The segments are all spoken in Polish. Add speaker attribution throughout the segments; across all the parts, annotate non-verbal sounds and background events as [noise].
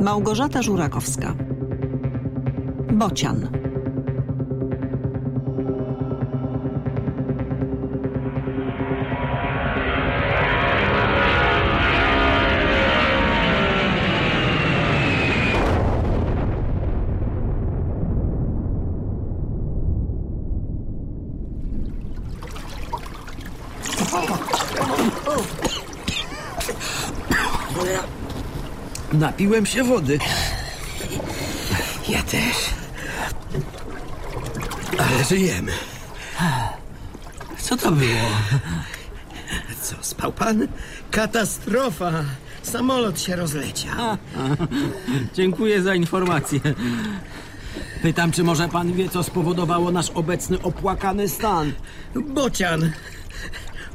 Speaker 1: Małgorzata Żurakowska. Bocian.
Speaker 2: Napiłem się wody.
Speaker 3: Ja też. Ale żyjemy.
Speaker 2: Co to było?
Speaker 3: Co, spał pan? Katastrofa. Samolot się rozleciał.
Speaker 2: Dziękuję za informację. Pytam, czy może pan wie, co spowodowało nasz obecny opłakany stan?
Speaker 3: Bocian.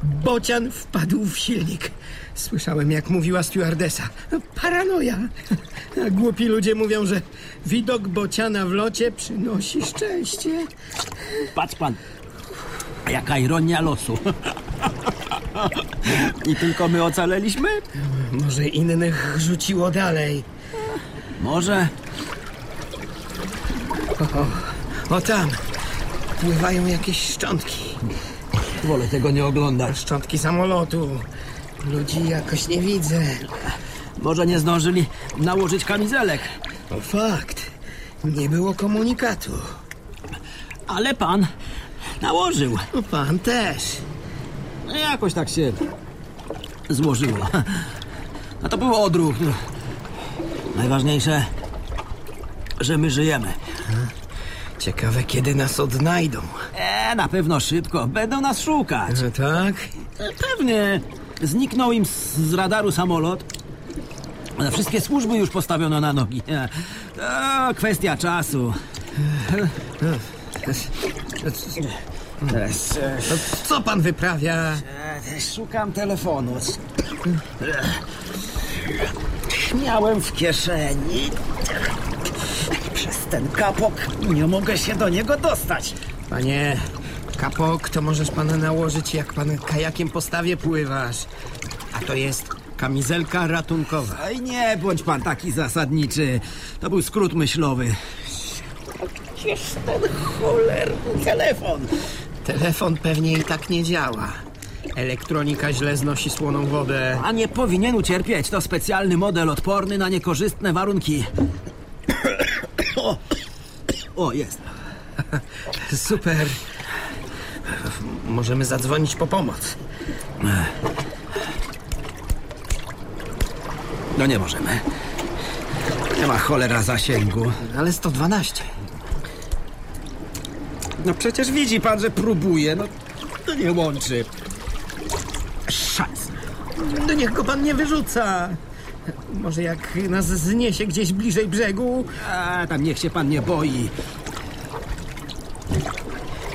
Speaker 3: Bocian wpadł w silnik. Słyszałem, jak mówiła stewardesa. Paranoja. A [laughs] Głupi ludzie mówią, że widok bociana w locie przynosi szczęście.
Speaker 2: Patrz pan, jaka ironia losu. I tylko my ocaleliśmy?
Speaker 3: Może innych rzuciło dalej.
Speaker 2: Może.
Speaker 3: O tam. Pływają jakieś szczątki.
Speaker 2: Wolę tego nie oglądać.
Speaker 3: Szczątki samolotu. Ludzi jakoś nie widzę.
Speaker 2: Może nie zdążyli nałożyć kamizelek.
Speaker 3: O fakt. Nie było komunikatu.
Speaker 2: Ale pan nałożył.
Speaker 3: No pan też.
Speaker 2: Jakoś tak się złożyło. No to był odruch. Najważniejsze, że my żyjemy.
Speaker 3: Ciekawe, kiedy nas odnajdą.
Speaker 2: E, na pewno szybko. Będą nas szukać.
Speaker 3: Że tak?
Speaker 2: E, Pewnie. Zniknął im z, z radaru samolot. Wszystkie służby już postawiono na nogi. E, To kwestia czasu. Teraz, e,
Speaker 3: Co pan wyprawia?
Speaker 2: e, szukam telefonu. Miałem w kieszeni. Ten kapok nie mogę się do niego dostać.
Speaker 3: Panie, kapok to możesz pan nałożyć, jak pan kajakiem po stawie pływasz. A to jest kamizelka ratunkowa.
Speaker 2: Oj, nie bądź pan taki zasadniczy. To był skrót myślowy. Gdzież ten cholerny telefon?
Speaker 3: Telefon pewnie i tak nie działa. Elektronika źle znosi słoną wodę.
Speaker 2: A nie powinien ucierpieć. To specjalny model odporny na niekorzystne warunki. O, jest. [laughs]
Speaker 3: Super. Możemy zadzwonić po pomoc.
Speaker 2: No nie możemy. Nie ma cholera zasięgu.
Speaker 3: Ale 112.
Speaker 2: No przecież widzi pan, że próbuje. No to nie łączy. Szans.
Speaker 3: No niech go pan nie wyrzuca. Może jak nas zniesie gdzieś bliżej brzegu?
Speaker 2: A tam niech się pan nie boi.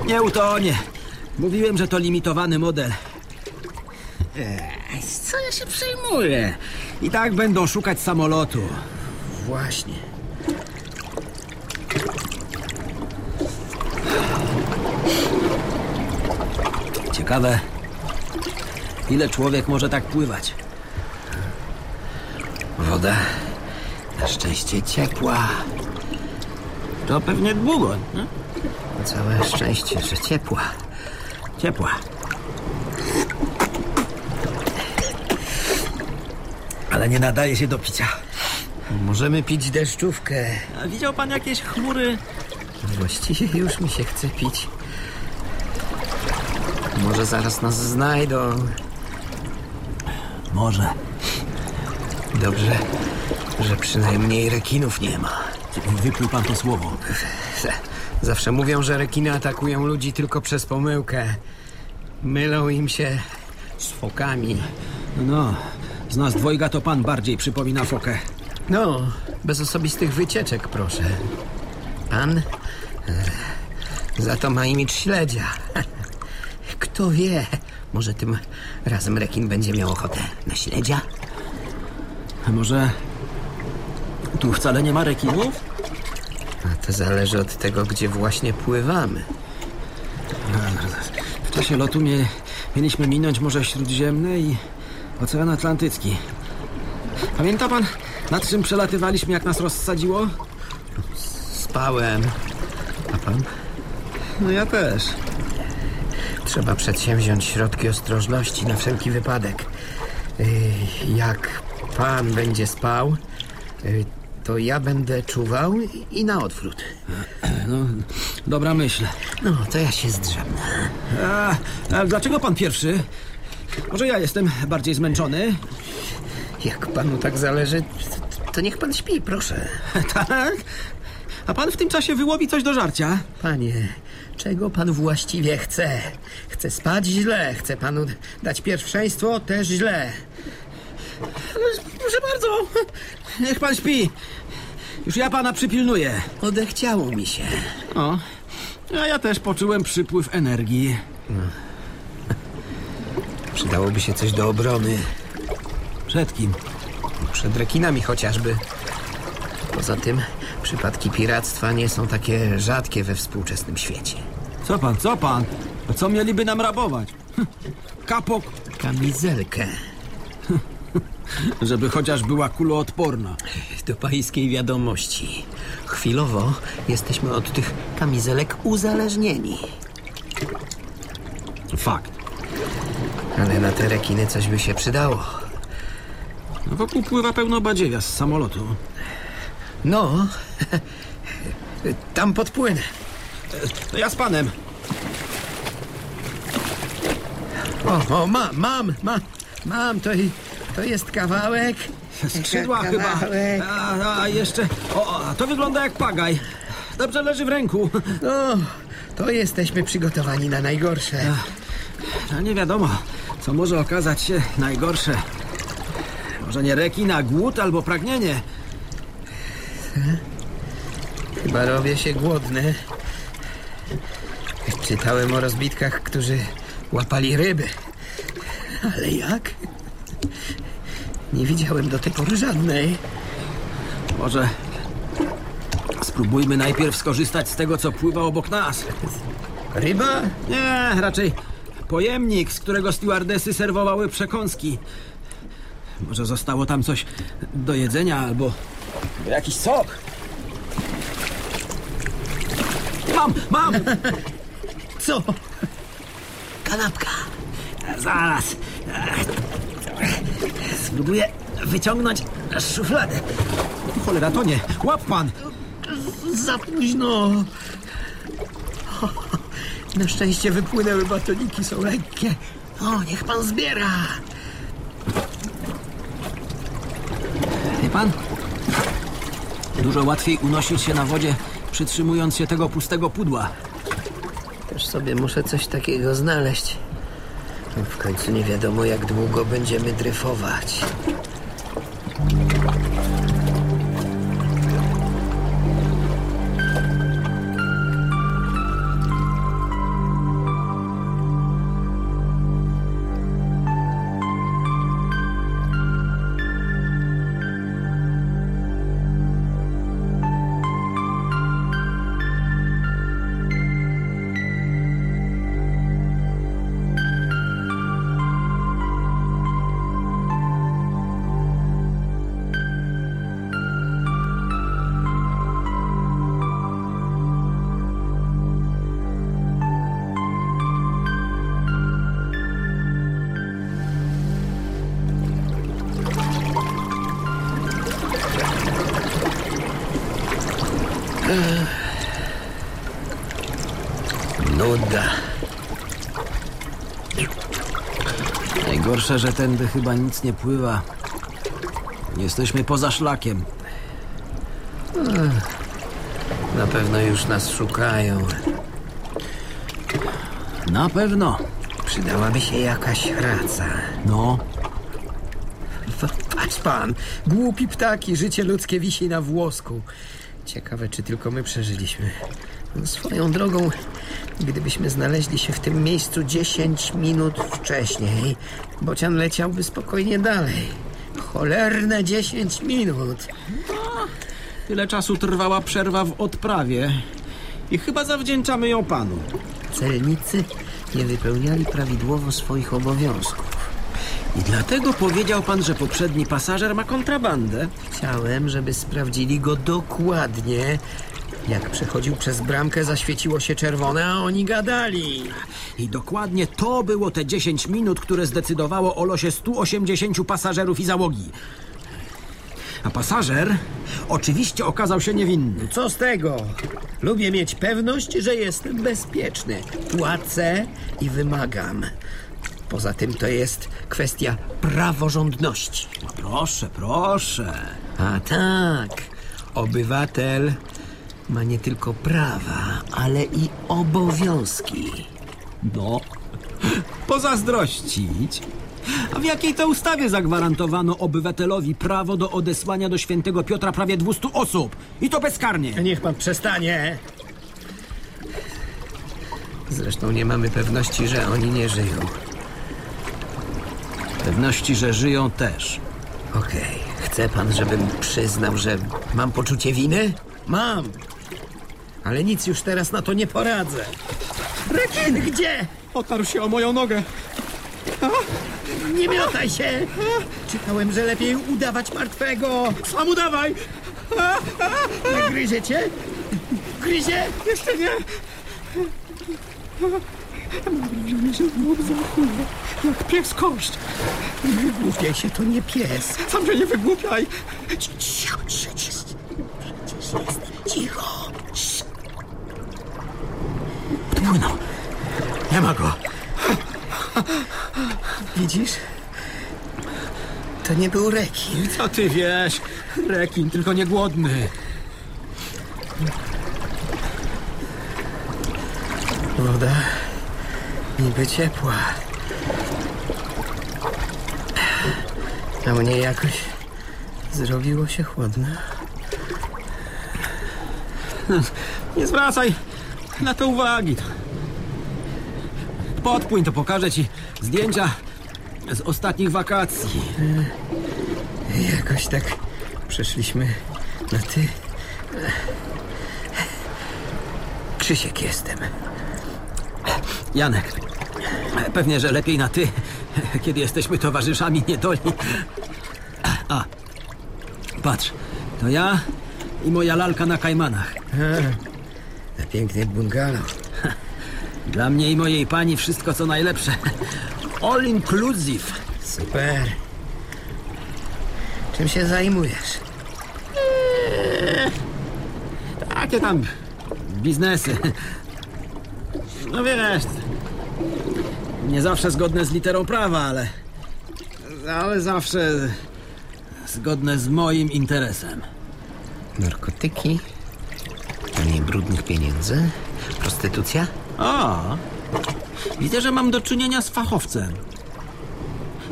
Speaker 2: Nie utonie. Mówiłem, że to limitowany model. Ej, co ja się przejmuję? I tak będą szukać samolotu.
Speaker 3: Właśnie.
Speaker 2: Ciekawe, ile człowiek może tak pływać.
Speaker 3: Woda na szczęście ciepła.
Speaker 2: To pewnie długo. No?
Speaker 3: Całe szczęście, że ciepła.
Speaker 2: Ciepła. Ale nie nadaje się do picia.
Speaker 3: Możemy pić deszczówkę.
Speaker 2: A widział pan jakieś chmury?
Speaker 3: Właściwie już mi się chce pić. Może zaraz nas znajdą.
Speaker 2: Może.
Speaker 3: Dobrze, że przynajmniej rekinów nie ma.
Speaker 2: Wypluł pan to słowo.
Speaker 3: Zawsze mówią, że rekiny atakują ludzi tylko przez pomyłkę. Mylą im się z fokami.
Speaker 2: No, z nas dwojga to pan bardziej przypomina fokę.
Speaker 3: No, bez osobistych wycieczek, proszę. Pan e, za to ma imidż śledzia. [laughs] Kto wie, może tym razem rekin będzie miał ochotę na śledzia?
Speaker 2: A może tu wcale nie ma rekinów?
Speaker 3: A to zależy od tego, gdzie właśnie pływamy.
Speaker 2: W czasie lotu mie, mieliśmy minąć Morze Śródziemne i Ocean Atlantycki. Pamięta pan, nad czym przelatywaliśmy, jak nas rozsadziło?
Speaker 3: Spałem. A pan?
Speaker 2: No ja też.
Speaker 3: Trzeba przedsięwziąć środki ostrożności na wszelki wypadek. Yy, Jak pan będzie spał, yy, to ja będę czuwał i- na odwrót.
Speaker 2: No, dobra myśl.
Speaker 3: No, to ja się zdrzemnę.
Speaker 2: A, a dlaczego pan pierwszy? Może ja jestem bardziej zmęczony?
Speaker 3: Jak panu tak zależy, to- to niech pan śpi, proszę. [laughs]
Speaker 2: tak? A pan w tym czasie wyłowi coś do żarcia?
Speaker 3: Panie, czego pan właściwie chce? Chce spać źle, chce panu dać pierwszeństwo też źle.
Speaker 2: Proszę bardzo, niech pan śpi. Już ja pana przypilnuję.
Speaker 3: Odechciało mi się.
Speaker 2: O, a ja też poczułem przypływ energii.
Speaker 3: Przydałoby się coś do obrony.
Speaker 2: Przed kim?
Speaker 3: Przed rekinami chociażby. Poza tym przypadki piractwa nie są takie rzadkie we współczesnym świecie.
Speaker 2: Co pan, co pan? A co mieliby nam rabować? Hm, Kapok,
Speaker 3: Kamizelkę.
Speaker 2: Żeby chociaż była kuloodporna.
Speaker 3: Do pańskiej wiadomości. Chwilowo jesteśmy od tych kamizelek uzależnieni.
Speaker 2: Fakt.
Speaker 3: Ale na te rekiny coś by się przydało.
Speaker 2: Wokół pływa pełno badziewia z samolotu.
Speaker 3: No, [laughs] tam podpłynę.
Speaker 2: Ja z panem.
Speaker 3: O, o mam, mam, mam, mam, to, i- to jest kawałek.
Speaker 2: Skrzydła [laughs] chyba.
Speaker 3: Kawałek.
Speaker 2: A, a jeszcze. O, a to wygląda jak pagaj. Dobrze leży w ręku. [laughs]
Speaker 3: No, to jesteśmy przygotowani na najgorsze.
Speaker 2: A nie wiadomo, co może okazać się najgorsze. Może nie rekin, a głód albo pragnienie.
Speaker 3: Chyba robię się głodny. Czytałem o rozbitkach, którzy łapali ryby. Ale jak? Nie widziałem do tej pory żadnej.
Speaker 2: Może spróbujmy najpierw skorzystać z tego, co pływa obok nas.
Speaker 3: Ryba?
Speaker 2: Nie, raczej pojemnik, z którego stewardesy serwowały przekąski. Może zostało tam coś do jedzenia albo jakiś sok. Mam, mam! [laughs]
Speaker 3: Co? Kanapka.
Speaker 2: Zaraz. Spróbuję wyciągnąć szufladę. Cholera, to nie. Łap pan!
Speaker 3: Za późno. Na szczęście wypłynęły batoniki, są lekkie. O, niech pan zbiera.
Speaker 2: Wie pan? Dużo łatwiej unosić się na wodzie, przytrzymując się tego pustego pudła.
Speaker 3: Też sobie muszę coś takiego znaleźć. W końcu nie wiadomo, jak długo będziemy dryfować.
Speaker 2: Najgorsze, że tędy chyba nic nie pływa. Jesteśmy poza szlakiem.
Speaker 3: Na pewno już nas szukają.
Speaker 2: Na pewno.
Speaker 3: Przydałaby się jakaś praca.
Speaker 2: No,
Speaker 3: Patrz pan, głupi ptaki, życie ludzkie wisi na włosku. Ciekawe, czy tylko my przeżyliśmy. No, Swoją drogą, gdybyśmy znaleźli się w tym miejscu 10 minut wcześniej, bocian leciałby spokojnie dalej. Cholerne 10 minut.
Speaker 2: tyle czasu trwała przerwa w odprawie. I chyba zawdzięczamy ją panu.
Speaker 3: Celnicy nie wypełniali prawidłowo swoich obowiązków.
Speaker 2: I dlatego powiedział pan, że poprzedni pasażer ma kontrabandę?
Speaker 3: Chciałem, żeby sprawdzili go dokładnie. Jak przechodził przez bramkę, zaświeciło się czerwone, a oni gadali.
Speaker 2: I dokładnie to było te 10 minut, które zdecydowało o losie 180 pasażerów i załogi. A pasażer oczywiście okazał się niewinny.
Speaker 3: Co z tego? Lubię mieć pewność, że jestem bezpieczny. Płacę i wymagam. Poza tym to jest kwestia praworządności.
Speaker 2: Proszę, proszę.
Speaker 3: A tak, obywatel ma nie tylko prawa, ale i obowiązki.
Speaker 2: No, pozazdrościć. A w jakiej to ustawie zagwarantowano obywatelowi prawo do odesłania do świętego Piotra prawie 200 osób? I to bezkarnie.
Speaker 3: Niech pan przestanie. Zresztą nie mamy pewności, że oni nie żyją.
Speaker 2: Pewności, że żyją też.
Speaker 3: Okej, chce pan, żebym przyznał, że mam poczucie winy? Mam. Ale nic już teraz na to nie poradzę. Rekin, gdzie?
Speaker 2: Otarł się o moją nogę.
Speaker 3: Nie miotaj się! Czytałem, że lepiej udawać martwego.
Speaker 2: Sam udawaj!
Speaker 3: Nie gryzie cię? Gryzie?
Speaker 2: Jeszcze nie! Jak pies kość.
Speaker 3: Wygłupiaj się, to nie pies.
Speaker 2: Sam się nie wygłupiaj.
Speaker 3: Cicho, cicho, cicho. Cicho.
Speaker 2: Płynął. Nie ma go.
Speaker 3: Widzisz? To nie był rekin.
Speaker 2: Co ty wiesz? Rekin, tylko nie głodny.
Speaker 3: Woda niby ciepła. A mnie jakoś zrobiło się chłodno.
Speaker 2: Nie zwracaj na to uwagi. Podpłyń, to pokażę ci zdjęcia z ostatnich wakacji.
Speaker 3: Jakoś tak przeszliśmy na ty. Krzysiek jestem.
Speaker 2: Janek, pewnie, że lepiej na ty, kiedy jesteśmy towarzyszami niedoli. A, patrz, to ja i moja lalka na Kajmanach.
Speaker 3: Na piękny bungalow.
Speaker 2: Dla mnie i mojej pani wszystko co najlepsze. All inclusive.
Speaker 3: Super. Czym się zajmujesz?
Speaker 2: Takie tam biznesy. No wiesz, nie zawsze zgodne z literą prawa, ale... Ale zawsze zgodne z moim interesem.
Speaker 3: Narkotyki? Pranie brudnych pieniędzy? Prostytucja?
Speaker 2: O, widzę, że mam do czynienia z fachowcem.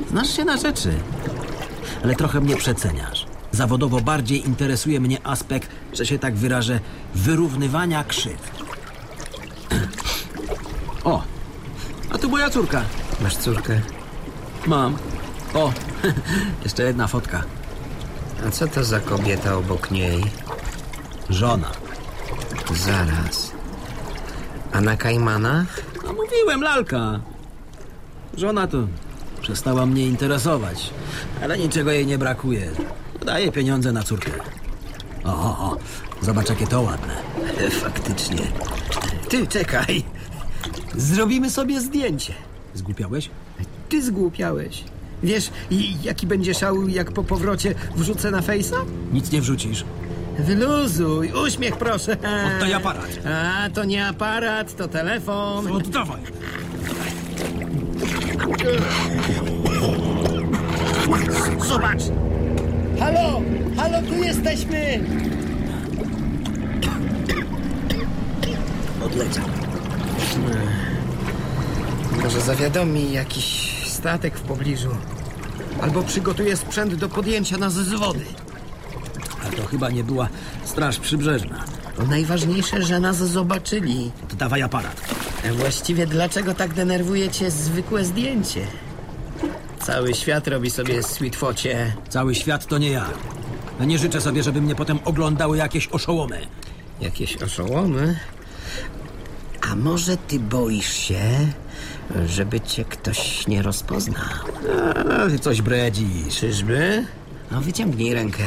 Speaker 2: Znasz się na rzeczy, ale trochę mnie przeceniasz. Zawodowo bardziej interesuje mnie aspekt, że się tak wyrażę, wyrównywania krzywd. O, tu moja córka.
Speaker 3: Masz córkę?
Speaker 2: Mam. O, [laughs] jeszcze jedna fotka.
Speaker 3: A co to za kobieta obok niej?
Speaker 2: Żona.
Speaker 3: Zaraz. A na Kajmanach?
Speaker 2: No mówiłem, lalka. Żona to przestała mnie interesować, ale niczego jej nie brakuje. Daje pieniądze na córkę. O, o, o, zobacz jakie to ładne. [laughs]
Speaker 3: Faktycznie. Ty, czekaj. Zrobimy sobie zdjęcie.
Speaker 2: Zgłupiałeś?
Speaker 3: Ty zgłupiałeś. Wiesz, jaki będzie szał, jak po powrocie wrzucę na fejsa?
Speaker 2: Nic nie wrzucisz.
Speaker 3: Wyluzuj, uśmiech proszę.
Speaker 2: Oddaj aparat.
Speaker 3: A, to nie aparat, to telefon.
Speaker 2: Oddawaj.
Speaker 3: Zobacz! Halo! Halo, tu jesteśmy!
Speaker 2: Odlecam.
Speaker 3: Może zawiadomi jakiś statek w pobliżu. Albo przygotuje sprzęt do podjęcia nas z wody.
Speaker 2: A to chyba nie była straż przybrzeżna.
Speaker 3: Najważniejsze, że nas zobaczyli.
Speaker 2: To dawaj aparat.
Speaker 3: A właściwie dlaczego tak denerwuje cię zwykłe zdjęcie? Cały świat robi sobie sweetfocie.
Speaker 2: Cały świat to nie ja. No nie życzę sobie, żeby mnie potem oglądały jakieś oszołomy.
Speaker 3: Jakieś oszołomy. A może ty boisz się, żeby cię ktoś nie rozpoznał?
Speaker 2: A, coś bredzisz.
Speaker 3: Czyżby? No wyciągnij rękę.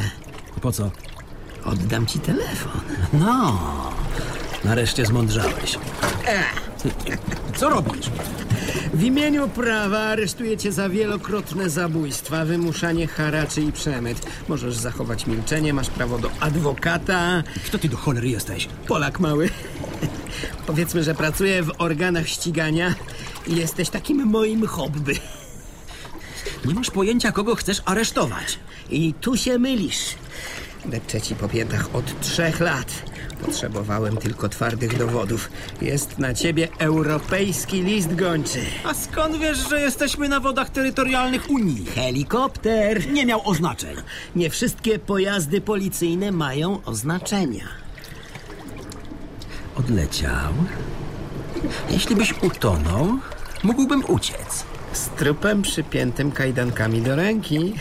Speaker 2: Po co?
Speaker 3: Oddam ci telefon.
Speaker 2: No, nareszcie zmądrzałeś. Co robisz?
Speaker 3: W imieniu prawa aresztuję cię za wielokrotne zabójstwa, wymuszanie haraczy i przemyt. Możesz zachować milczenie, masz prawo do adwokata.
Speaker 2: Kto ty do cholery jesteś?
Speaker 3: Polak mały. Powiedzmy, że pracuję w organach ścigania jesteś takim moim hobby.
Speaker 2: Nie masz pojęcia, kogo chcesz aresztować.
Speaker 3: I tu się mylisz. Depczę ci po piętach od trzech lat. Potrzebowałem tylko twardych dowodów. Jest na ciebie europejski list gończy.
Speaker 2: A skąd wiesz, że jesteśmy na wodach terytorialnych Unii?
Speaker 3: Helikopter.
Speaker 2: Nie miał oznaczeń.
Speaker 3: Nie wszystkie pojazdy policyjne mają oznaczenia.
Speaker 2: Odleciał. Jeśli byś utonął, mógłbym uciec.
Speaker 3: Z trupem przypiętym kajdankami do ręki.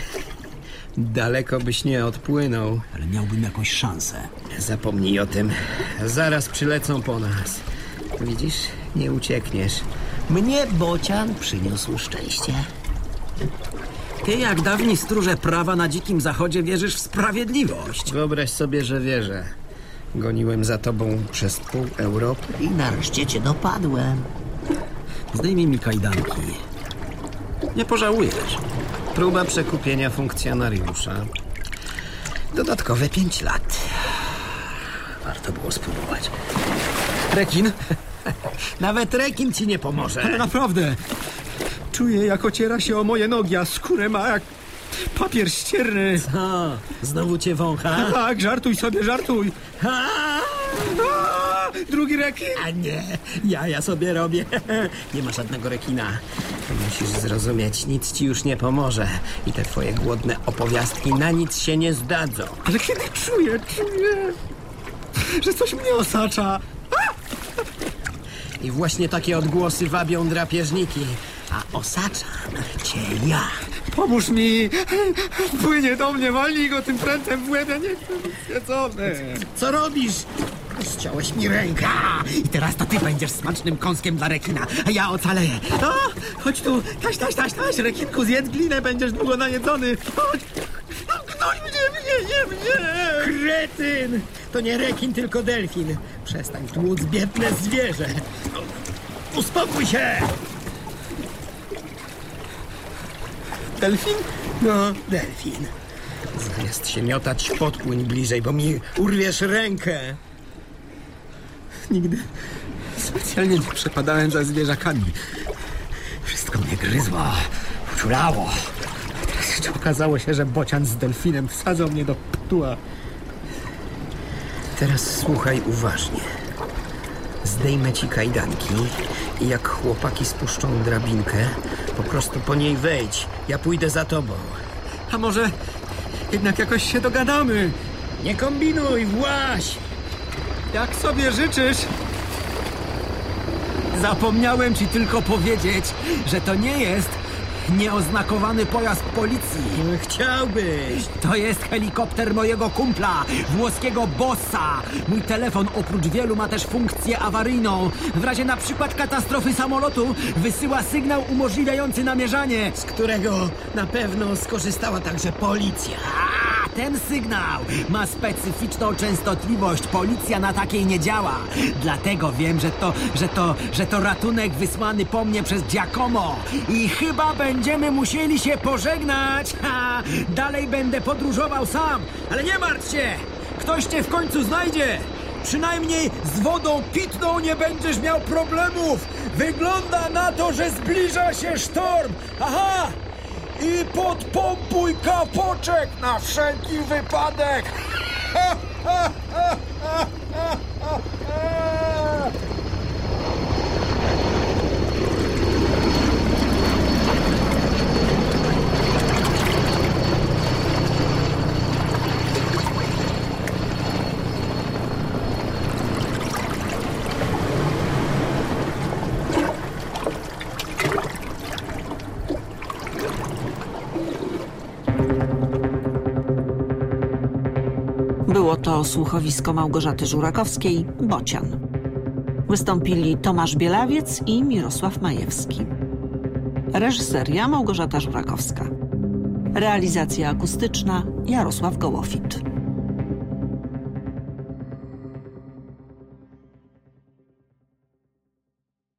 Speaker 3: Daleko byś nie odpłynął.
Speaker 2: Ale miałbym jakąś szansę.
Speaker 3: Zapomnij o tym. Zaraz przylecą po nas. Widzisz, nie uciekniesz. Mnie bocian przyniósł szczęście.
Speaker 2: Ty, jak dawni stróże prawa na dzikim zachodzie, wierzysz w sprawiedliwość.
Speaker 3: Wyobraź sobie, że wierzę. Goniłem za tobą przez pół Europy i nareszcie cię dopadłem.
Speaker 2: Zdejmij mi kajdanki. Nie pożałujesz.
Speaker 3: Próba przekupienia funkcjonariusza. Dodatkowe pięć lat.
Speaker 2: Warto było spróbować. Rekin? [laughs]
Speaker 3: Nawet rekin ci nie pomoże.
Speaker 2: Ale naprawdę. Czuję, jak ociera się o moje nogi, a skórę ma jak papier ścierny.
Speaker 3: Co? Znowu cię wącha? [laughs]
Speaker 2: Tak, żartuj sobie, żartuj. A, drugi rekin.
Speaker 3: A nie, ja ja sobie robię. [laughs] Nie ma żadnego rekina. Musisz zrozumieć, nic ci już nie pomoże. I te twoje głodne opowiastki na nic się nie zdadzą.
Speaker 2: Ale kiedy czuję, czuję, że coś mnie osacza.
Speaker 3: I właśnie takie odgłosy wabią drapieżniki. A osaczam cię ja.
Speaker 2: Pomóż mi. Płynie do mnie, walnij go tym prętem w łeb, ja nie zjedzony.
Speaker 3: Co robisz? Ściąłeś mi rękę.
Speaker 2: I teraz to ty będziesz smacznym kąskiem dla rekina, a ja ocaleję. O, chodź tu, taś, taś, taś, taś, rekinku, zjedz glinę, będziesz długo najedzony. Chodź. Gnoń mnie, mnie, nie mnie.
Speaker 3: Kretyn! To nie rekin, tylko delfin. Przestań tłuc biedne zwierzę. Uspokój się!
Speaker 2: Delfin?
Speaker 3: No, delfin. Zamiast się miotać, podpłyń bliżej, bo mi urwiesz rękę.
Speaker 2: Nigdy specjalnie nie przepadałem za zwierzakami. Wszystko mnie gryzło, uczulało. Teraz jeszcze okazało się, że bocian z delfinem wsadzał mnie do ptuła.
Speaker 3: Teraz słuchaj uważnie. Zdejmę ci kajdanki i jak chłopaki spuszczą drabinkę, po prostu po niej wejdź. Ja pójdę za tobą.
Speaker 2: A może jednak jakoś się dogadamy?
Speaker 3: Nie kombinuj, właź!
Speaker 2: Jak sobie życzysz? Zapomniałem ci tylko powiedzieć, że to nie jest nieoznakowany pojazd policji.
Speaker 3: Chciałbyś.
Speaker 2: To jest helikopter mojego kumpla, włoskiego bossa. Mój telefon oprócz wielu ma też funkcję awaryjną. W razie na przykład katastrofy samolotu wysyła sygnał umożliwiający namierzanie.
Speaker 3: z którego na pewno skorzystała także policja.
Speaker 2: Ten sygnał ma specyficzną częstotliwość. Policja na takiej nie działa. Dlatego wiem, że to, że to, że to ratunek wysłany po mnie przez Giacomo. I chyba będziemy musieli się pożegnać. [laughs] Ha, dalej będę podróżował sam. Ale nie martw się. Ktoś cię w końcu znajdzie. Przynajmniej z wodą pitną nie będziesz miał problemów. Wygląda na to, że zbliża się sztorm. Aha! I podpompuj kapoczek na wszelki wypadek! [laughs]
Speaker 1: to słuchowisko Małgorzaty Żurakowskiej, Bocian. Wystąpili Tomasz Bielawiec i Mirosław Majewski. Reżyseria Małgorzata Żurakowska. Realizacja akustyczna Jarosław Gołofit.